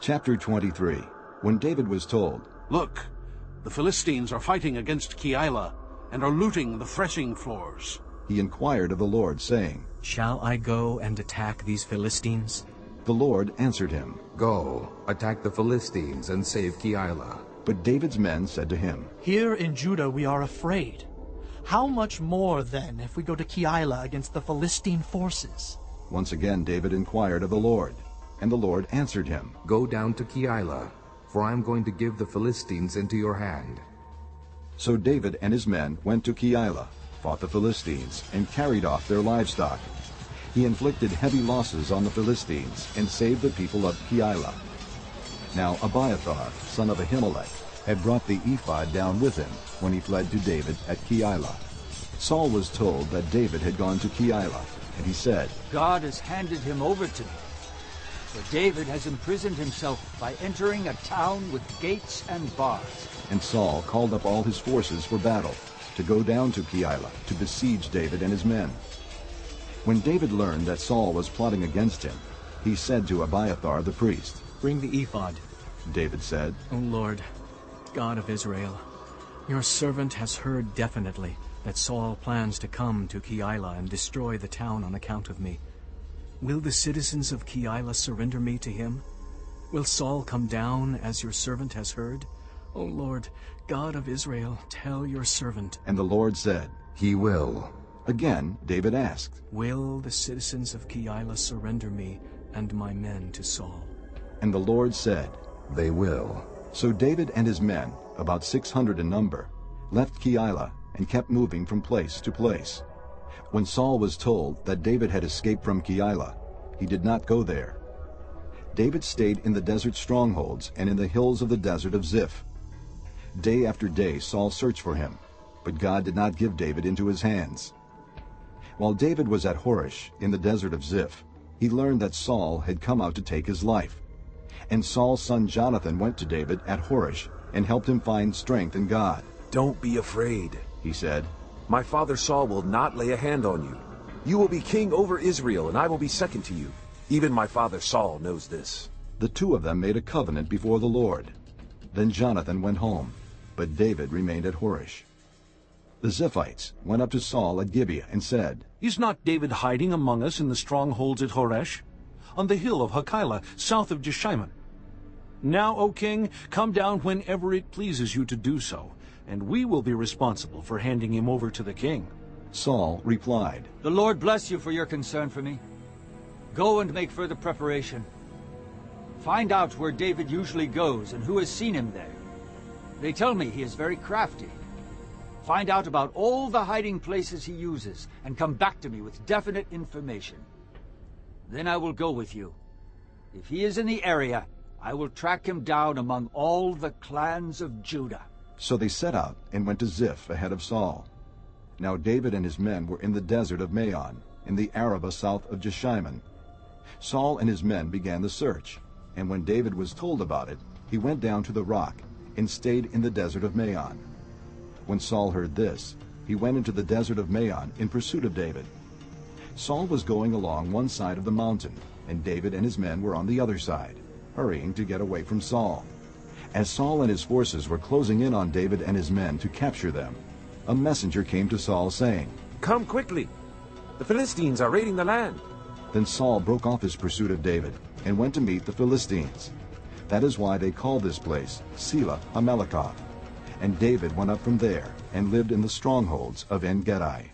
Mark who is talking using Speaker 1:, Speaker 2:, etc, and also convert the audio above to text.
Speaker 1: Chapter 23 When David was told,
Speaker 2: Look, the Philistines are fighting against Keilah and are looting the threshing floors.
Speaker 1: he inquired of the Lord, saying,
Speaker 3: Shall I go and attack these Philistines?
Speaker 1: The Lord answered him.
Speaker 4: Go, attack the Philistines and save Keilah.
Speaker 1: But David's men said to him,
Speaker 5: Here in Judah we are afraid. How much more, then, if we go to Keilah against the Philistine forces?
Speaker 1: Once again David inquired of the Lord, and the Lord answered him.
Speaker 4: Go down to Keilah, for I am going to give the Philistines into your hand.
Speaker 1: So David and his men went to Keilah, fought the Philistines, and carried off their livestock. He inflicted heavy losses on the Philistines and saved the people of Keilah. Now Abiathar, son of Ahimelech, had brought the ephod down with him when he fled to David at Keilah. Saul was told that David had gone to Keilah, and he said,
Speaker 6: God has handed him over to me. For David has imprisoned himself by entering a town with gates and bars.
Speaker 1: And Saul called up all his forces for battle, to go down to Keilah to besiege David and his men. When David learned that Saul was plotting against him, he said to Abiathar the priest,
Speaker 3: Bring the ephod.
Speaker 1: David said,
Speaker 3: O Lord, God of Israel, your servant has heard definitely that Saul plans to come to Keilah and destroy the town on account of me. Will the citizens of Keilah surrender me to him? Will Saul come down as your servant has heard? O Lord, God of Israel, tell your servant.
Speaker 1: And the Lord said,
Speaker 4: He will.
Speaker 1: Again David asked,
Speaker 3: Will the citizens of Keilah surrender me and my men to Saul?
Speaker 1: And the Lord said,
Speaker 4: They will.
Speaker 1: So David and his men, about six hundred in number, left Keilah and kept moving from place to place. When Saul was told that David had escaped from Keilah, he did not go there. David stayed in the desert strongholds and in the hills of the desert of Ziph. Day after day Saul searched for him, but God did not give David into his hands. While David was at Horesh in the desert of Ziph, he learned that Saul had come out to take his life. And Saul's son Jonathan went to David at Horesh and helped him find strength in God.
Speaker 7: Don't be afraid,
Speaker 1: He said,
Speaker 7: My father Saul will not lay a hand on you. You will be king over Israel, and I will be second to you. Even my father Saul knows this.
Speaker 1: The two of them made a covenant before the Lord. Then Jonathan went home, but David remained at Horesh. The Ziphites went up to Saul at Gibeah and said,
Speaker 2: Is not David hiding among us in the strongholds at Horesh, on the hill of Hakilah, south of Jeshimon? Now, O king, come down whenever it pleases you to do so, and we will be responsible for handing him over to the king.
Speaker 1: Saul replied,
Speaker 6: The Lord bless you for your concern for me. Go and make further preparation. Find out where David usually goes and who has seen him there. They tell me he is very crafty. Find out about all the hiding places he uses and come back to me with definite information. Then I will go with you. If he is in the area, I will track him down among all the clans of Judah.
Speaker 1: So they set out and went to Ziph ahead of Saul. Now David and his men were in the desert of Maon, in the Arabah south of Jeshimon. Saul and his men began the search, and when David was told about it, he went down to the rock and stayed in the desert of Maon. When Saul heard this, he went into the desert of Maon in pursuit of David. Saul was going along one side of the mountain, and David and his men were on the other side, hurrying to get away from Saul. As Saul and his forces were closing in on David and his men to capture them, a messenger came to Saul saying,
Speaker 7: Come quickly. The Philistines are raiding the land.
Speaker 1: Then Saul broke off his pursuit of David and went to meet the Philistines. That is why they call this place Sela Hammahlekoth. And David went up from there and lived in the strongholds of En-Gedi.